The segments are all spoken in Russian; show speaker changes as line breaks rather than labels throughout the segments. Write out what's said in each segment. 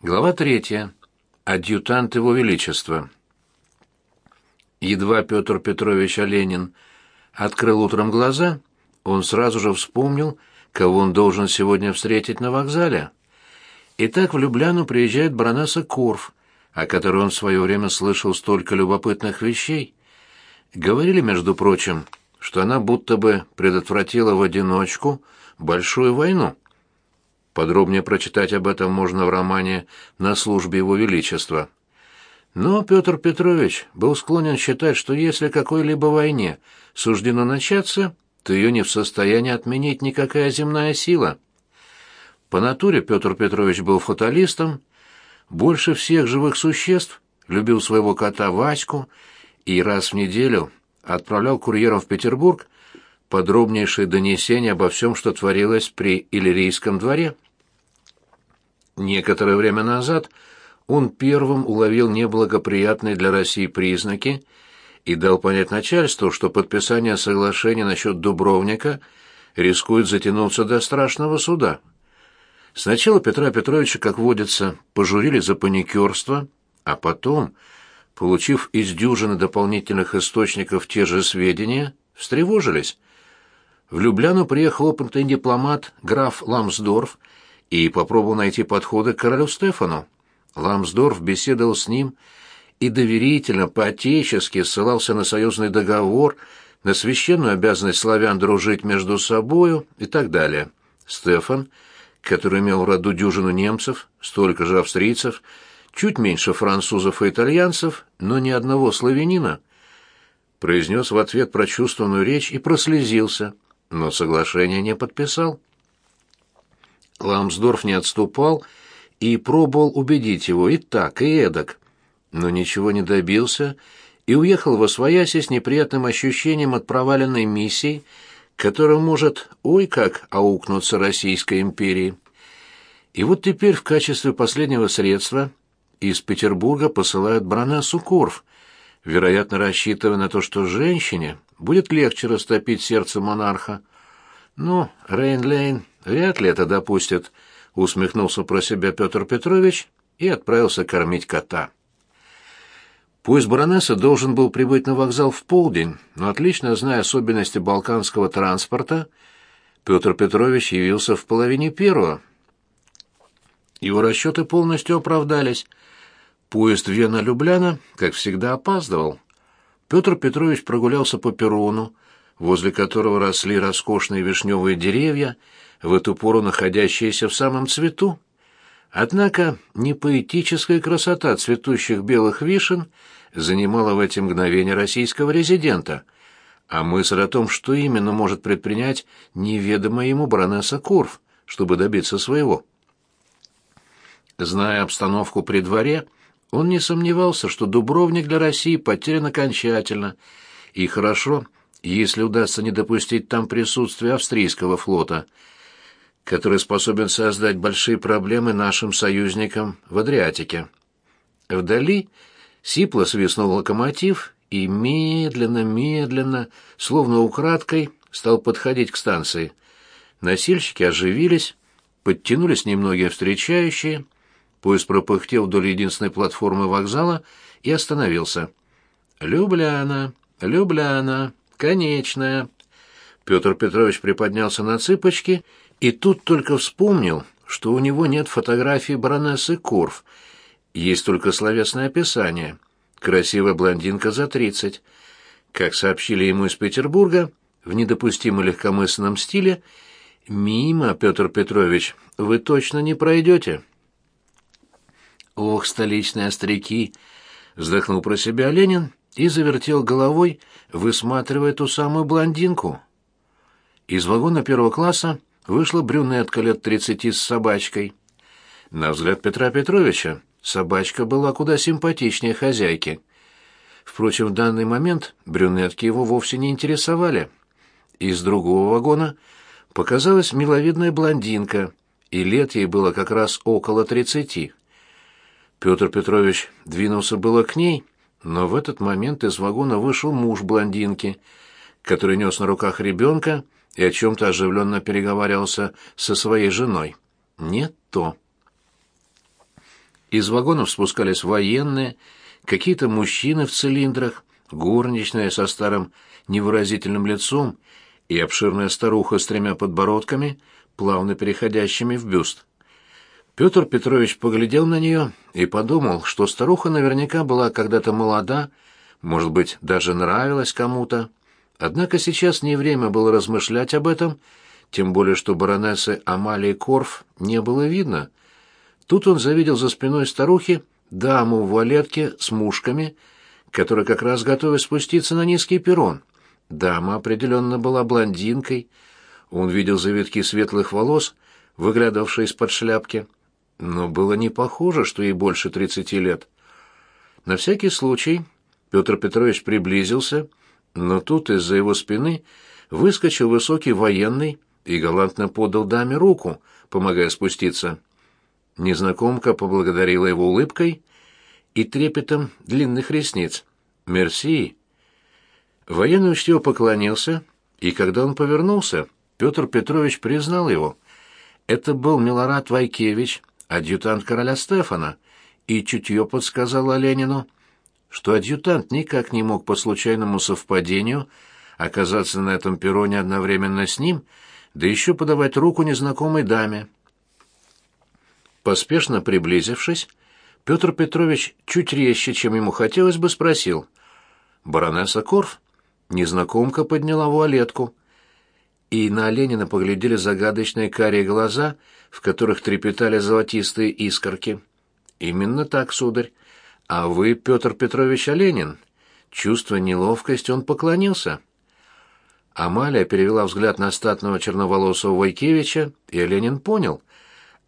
Глава третья. Адъютант Его Величества. Едва Петр Петрович Оленин открыл утром глаза, он сразу же вспомнил, кого он должен сегодня встретить на вокзале. Итак, в Любляну приезжает баронесса Корф, о которой он в свое время слышал столько любопытных вещей. Говорили, между прочим, что она будто бы предотвратила в одиночку большую войну. Подробнее прочитать об этом можно в романе «На службе Его Величества». Но Петр Петрович был склонен считать, что если какой-либо войне суждено начаться, то ее не в состоянии отменить никакая земная сила. По натуре Петр Петрович был фаталистом, больше всех живых существ любил своего кота Ваську и раз в неделю отправлял курьером в Петербург подробнейшие донесения обо всем, что творилось при Иллирийском дворе. Некоторое время назад он первым уловил неблагоприятные для России признаки и дал понять начальству, что подписание соглашения насчет Дубровника рискует затянуться до страшного суда. Сначала Петра Петровича, как водится, пожурили за паникерство, а потом, получив из дюжины дополнительных источников те же сведения, встревожились. В Любляну приехал опытный дипломат граф Ламсдорф и попробовал найти подходы к королю Стефану. Ламсдорф беседовал с ним и доверительно, по-отечески ссылался на союзный договор, на священную обязанность славян дружить между собою и так далее. Стефан, который имел в роду дюжину немцев, столько же австрийцев, чуть меньше французов и итальянцев, но ни одного славянина, произнес в ответ прочувствованную речь и прослезился, но соглашение не подписал. Ламсдорф не отступал и пробовал убедить его и так, и эдак, но ничего не добился и уехал во свояси с неприятным ощущением от проваленной миссии, которая может, ой как, аукнуться Российской империи. И вот теперь в качестве последнего средства из Петербурга посылают баронессу Корф, вероятно, рассчитывая на то, что женщине будет легче растопить сердце монарха. Ну, Рейнлейн Вряд ли это допустят, усмехнулся про себя Петр Петрович и отправился кормить кота. Поезд баронессы должен был прибыть на вокзал в полдень, но отлично зная особенности балканского транспорта, Петр Петрович явился в половине первого. Его расчеты полностью оправдались. Поезд Вена-Любляна, как всегда, опаздывал. Петр Петрович прогулялся по перрону, возле которого росли роскошные вишневые деревья, в эту пору находящиеся в самом цвету. Однако не поэтическая красота цветущих белых вишен занимала в эти мгновения российского резидента, а мысль о том, что именно может предпринять неведомая ему баронесса Курф, чтобы добиться своего. Зная обстановку при дворе, он не сомневался, что Дубровник для России потерян окончательно, и хорошо, если удастся не допустить там присутствия австрийского флота – который способен создать большие проблемы нашим союзникам в Адриатике. Вдали сипло свистнул локомотив и медленно-медленно, словно украдкой, стал подходить к станции. Носильщики оживились, подтянулись немногие встречающие, поезд пропыхтел вдоль единственной платформы вокзала и остановился. «Любляна, Любляна, конечная!» Петр Петрович приподнялся на цыпочки и тут только вспомнил, что у него нет фотографии баронессы Корф, есть только словесное описание. Красивая блондинка за тридцать. Как сообщили ему из Петербурга, в недопустимо легкомысленном стиле, «Мимо, Петр Петрович, вы точно не пройдете». «Ох, столичные остряки!» — вздохнул про себя Ленин и завертел головой, высматривая ту самую блондинку. Из вагона первого класса вышла брюнетка лет тридцати с собачкой. На взгляд Петра Петровича собачка была куда симпатичнее хозяйки. Впрочем, в данный момент брюнетки его вовсе не интересовали. Из другого вагона показалась миловидная блондинка, и лет ей было как раз около тридцати. Петр Петрович двинулся было к ней, но в этот момент из вагона вышел муж блондинки, который нес на руках ребенка и о чем-то оживленно переговаривался со своей женой. Нет то. Из вагонов спускались военные, какие-то мужчины в цилиндрах, горничная со старым невыразительным лицом и обширная старуха с тремя подбородками, плавно переходящими в бюст. Петр Петрович поглядел на нее и подумал, что старуха наверняка была когда-то молода, может быть, даже нравилась кому-то. Однако сейчас не время было размышлять об этом, тем более что баронессы Амалии Корф не было видно. Тут он завидел за спиной старухи даму в вуалетке с мушками, которая как раз готовилась спуститься на низкий перрон. Дама определенно была блондинкой. Он видел завитки светлых волос, выглядывавшие из-под шляпки, но было не похоже, что ей больше тридцати лет. На всякий случай Петр Петрович приблизился, но тут из-за его спины выскочил высокий военный и галантно подал даме руку, помогая спуститься. Незнакомка поблагодарила его улыбкой и трепетом длинных ресниц. «Мерси!» Военный учтиво поклонился, и когда он повернулся, Петр Петрович признал его. Это был Милорад Вайкевич, адъютант короля Стефана, и чутье подсказало Ленину, что адъютант никак не мог по случайному совпадению оказаться на этом перроне одновременно с ним, да еще подавать руку незнакомой даме. Поспешно приблизившись, Петр Петрович чуть резче, чем ему хотелось бы, спросил. «Баронесса Корф?» Незнакомка подняла вуалетку. И на Ленина поглядели загадочные карие глаза, в которых трепетали золотистые искорки. «Именно так, сударь. А вы, Петр Петрович Оленин?» Чувствуя неловкость, он поклонился. Амалия перевела взгляд на статного черноволосого Войкевича, и Ленин понял.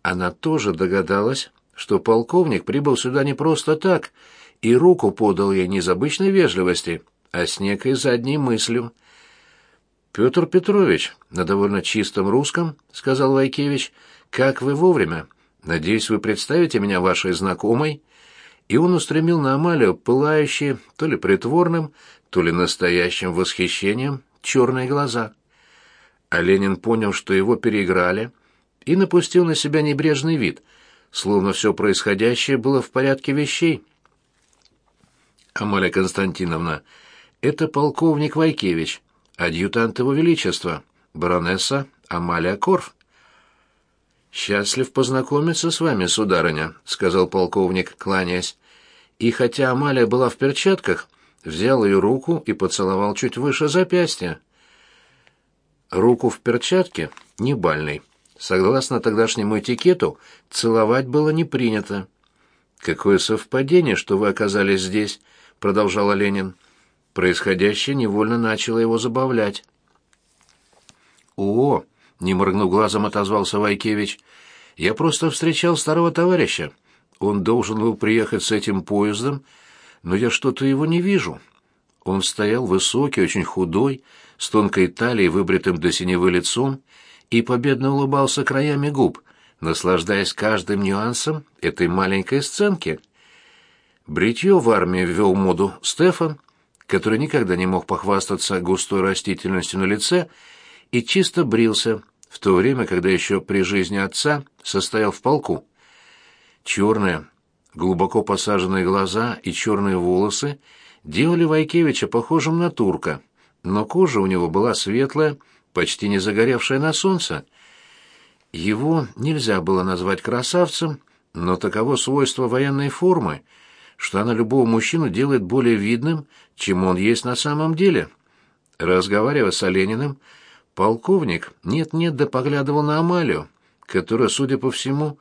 Она тоже догадалась, что полковник прибыл сюда не просто так, и руку подал ей не из обычной вежливости, а с некой задней мыслью. «Петр Петрович, на довольно чистом русском, — сказал Войкевич, — как вы вовремя. Надеюсь, вы представите меня вашей знакомой?» И он устремил на Амалию пылающие, то ли притворным, то ли настоящим восхищением, черные глаза. А Ленин понял, что его переиграли, и напустил на себя небрежный вид, словно все происходящее было в порядке вещей. «Амалия Константиновна, это полковник Вайкевич, адъютант его величества, баронесса Амалия Корф». «Счастлив познакомиться с вами, сударыня», — сказал полковник, кланяясь. И хотя Амалия была в перчатках, взял ее руку и поцеловал чуть выше запястья. Руку в перчатке не бальный. Согласно тогдашнему этикету, целовать было не принято. «Какое совпадение, что вы оказались здесь», — продолжал Ленин. Происходящее невольно начало его забавлять. «О!» — не моргнув глазом, отозвался Вайкевич. «Я просто встречал старого товарища. Он должен был приехать с этим поездом, но я что-то его не вижу. Он стоял высокий, очень худой, с тонкой талией, выбритым до синевы лицом, и победно улыбался краями губ, наслаждаясь каждым нюансом этой маленькой сценки. Бритье в армии ввел моду Стефан, который никогда не мог похвастаться густой растительностью на лице, и чисто брился, в то время, когда еще при жизни отца состоял в полку. Черные, глубоко посаженные глаза и черные волосы делали Вайкевича похожим на турка, но кожа у него была светлая, почти не загоревшая на солнце. Его нельзя было назвать красавцем, но таково свойство военной формы, что она любого мужчину делает более видным, чем он есть на самом деле. Разговаривая с Олениным, полковник нет-нет да поглядывал на Амалию, которая, судя по всему,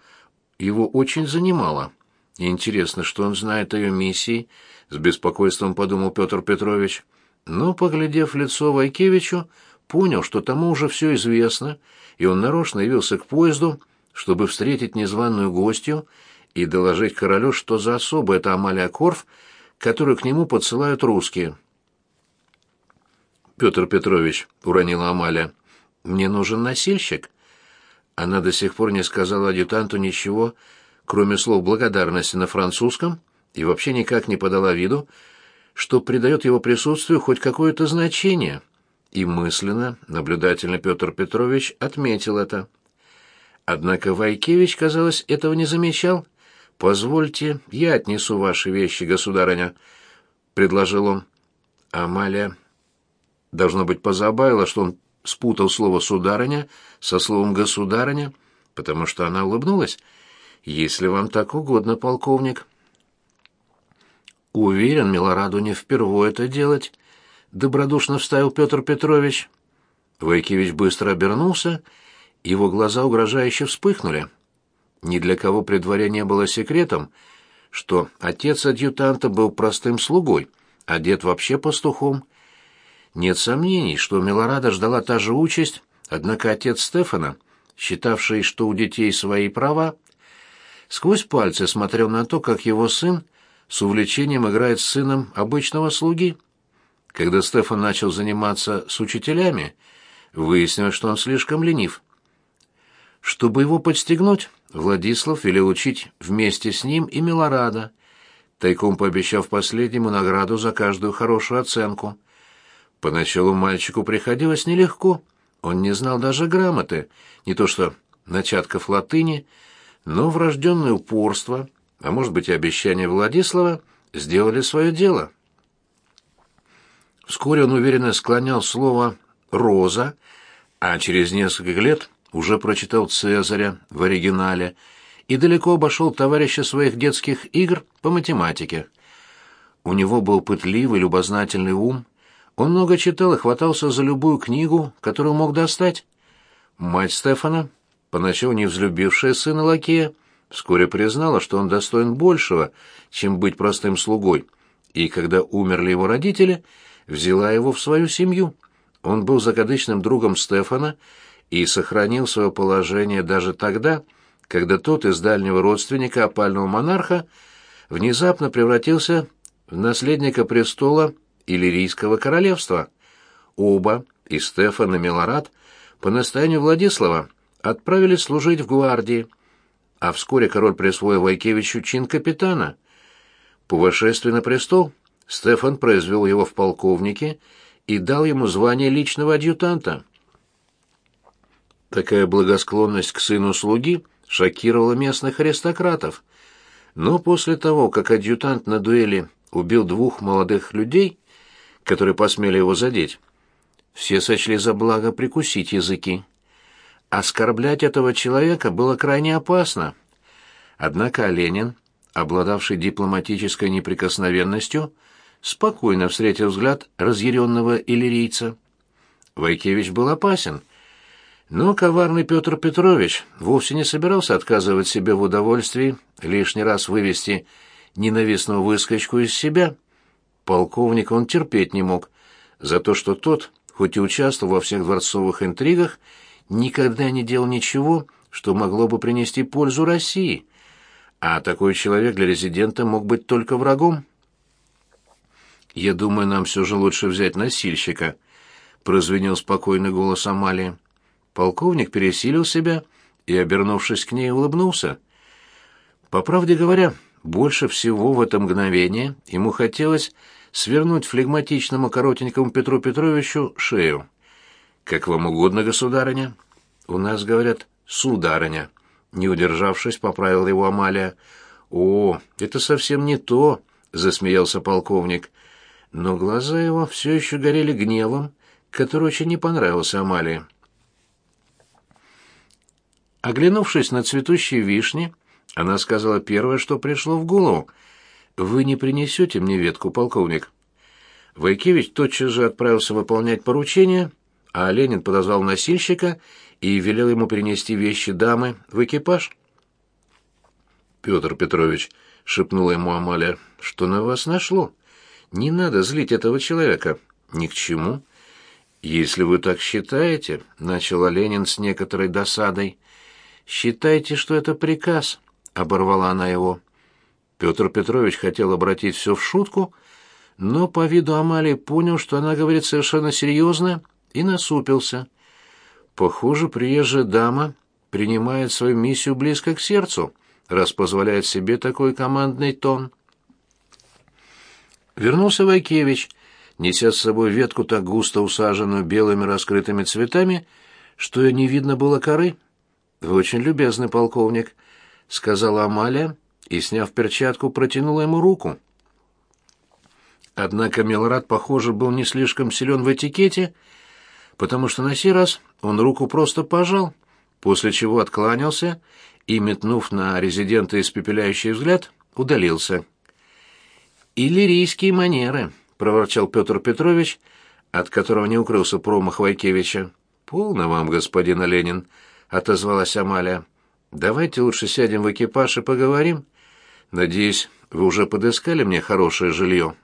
его очень занимала. Интересно, что он знает о ее миссии, с беспокойством подумал Петр Петрович. Но, поглядев лицо Вайкевичу, понял, что тому уже все известно, и он нарочно явился к поезду, чтобы встретить незваную гостью и доложить королю, что за особа это Амалия Корф, которую к нему подсылают русские. «Петр Петрович», — уронила Амалия, — «мне нужен носильщик». Она до сих пор не сказала адъютанту ничего, кроме слов благодарности на французском, и вообще никак не подала виду, что придает его присутствию хоть какое-то значение. И мысленно наблюдательно Петр Петрович отметил это. Однако Вайкевич, казалось, этого не замечал. «Позвольте, я отнесу ваши вещи, государыня», — предложил он. Амалия, должно быть, позабавила, что он спутал слово «сударыня» со словом «государыня», потому что она улыбнулась. «Если вам так угодно, полковник». «Уверен, Милораду не впервые это делать», — добродушно вставил Петр Петрович. Войкевич быстро обернулся, его глаза угрожающе вспыхнули. Ни для кого при дворе не было секретом, что отец адъютанта был простым слугой, а дед вообще пастухом. Нет сомнений, что Милорада ждала та же участь, однако отец Стефана, считавший, что у детей свои права, сквозь пальцы смотрел на то, как его сын с увлечением играет с сыном обычного слуги. Когда Стефан начал заниматься с учителями, выяснилось, что он слишком ленив. Чтобы его подстегнуть, Владислав велел учить вместе с ним и Милорада, тайком пообещав последнему награду за каждую хорошую оценку. Поначалу мальчику приходилось нелегко, он не знал даже грамоты, не то что начатков латыни, но врожденное упорство, а может быть и обещание Владислава, сделали свое дело. Вскоре он уверенно склонял слово «роза», а через несколько лет уже прочитал Цезаря в оригинале и далеко обошел товарища своих детских игр по математике. У него был пытливый, любознательный ум, он много читал и хватался за любую книгу, которую мог достать. Мать Стефана, поначалу не взлюбившая сына лакея, вскоре признала, что он достоин большего, чем быть простым слугой, и когда умерли его родители, взяла его в свою семью. Он был закадычным другом Стефана и сохранил свое положение даже тогда, когда тот из дальнего родственника опального монарха внезапно превратился в наследника престола Иллирийского королевства. Оба, и Стефан, и Милорад, по настоянию Владислава, отправились служить в гвардии, а вскоре король присвоил Вайкевичу чин капитана. По вошествии на престол Стефан произвел его в полковнике и дал ему звание личного адъютанта. Такая благосклонность к сыну слуги шокировала местных аристократов. Но после того, как адъютант на дуэли убил двух молодых людей, которые посмели его задеть, все сочли за благо прикусить языки. Оскорблять этого человека было крайне опасно. Однако Ленин, обладавший дипломатической неприкосновенностью, спокойно встретил взгляд разъяренного иллирийца. Войкевич был опасен, но коварный Петр Петрович вовсе не собирался отказывать себе в удовольствии лишний раз вывести ненавистную выскочку из себя. Полковника он терпеть не мог, за то, что тот, хоть и участвовал во всех дворцовых интригах, никогда не делал ничего, что могло бы принести пользу России. А такой человек для резидента мог быть только врагом. «Я думаю, нам все же лучше взять носильщика», — прозвенел спокойный голос Амалии. Полковник пересилил себя и, обернувшись к ней, улыбнулся. По правде говоря, больше всего в это мгновение ему хотелось свернуть флегматичному коротенькому Петру Петровичу шею. «Как вам угодно, государыня». «У нас, говорят, сударыня». Не удержавшись, поправил его Амалия. «О, это совсем не то», — засмеялся полковник. Но глаза его все еще горели гневом, который очень не понравился Амалии. Оглянувшись на цветущие вишни, она сказала первое, что пришло в голову. «Вы не принесете мне ветку, полковник?» Войкевич тотчас же отправился выполнять поручение, а Ленин подозвал носильщика и велел ему принести вещи дамы в экипаж. «Петр Петрович», — шепнула ему Амалия, — «что на вас нашло? Не надо злить этого человека. Ни к чему». «Если вы так считаете», — начал Ленин с некоторой досадой, — «Считайте, что это приказ», — оборвала она его. Петр Петрович хотел обратить все в шутку, но по виду Амалии понял, что она говорит совершенно серьезно, и насупился. Похоже, приезжая дама принимает свою миссию близко к сердцу, раз позволяет себе такой командный тон. Вернулся Вайкевич, неся с собой ветку так густо усаженную белыми раскрытыми цветами, что не видно было коры. «Вы очень любезный полковник», — сказала Амалия и, сняв перчатку, протянула ему руку. Однако Милорад, похоже, был не слишком силен в этикете, потому что на сей раз он руку просто пожал, после чего откланялся и, метнув на резидента испепеляющий взгляд, удалился. «Иллирийские манеры», — проворчал Петр Петрович, от которого не укрылся промах Вайкевича. «Полно вам, господин Ленин», — отозвалась Амалия. «Давайте лучше сядем в экипаж и поговорим. Надеюсь, вы уже подыскали мне хорошее жилье».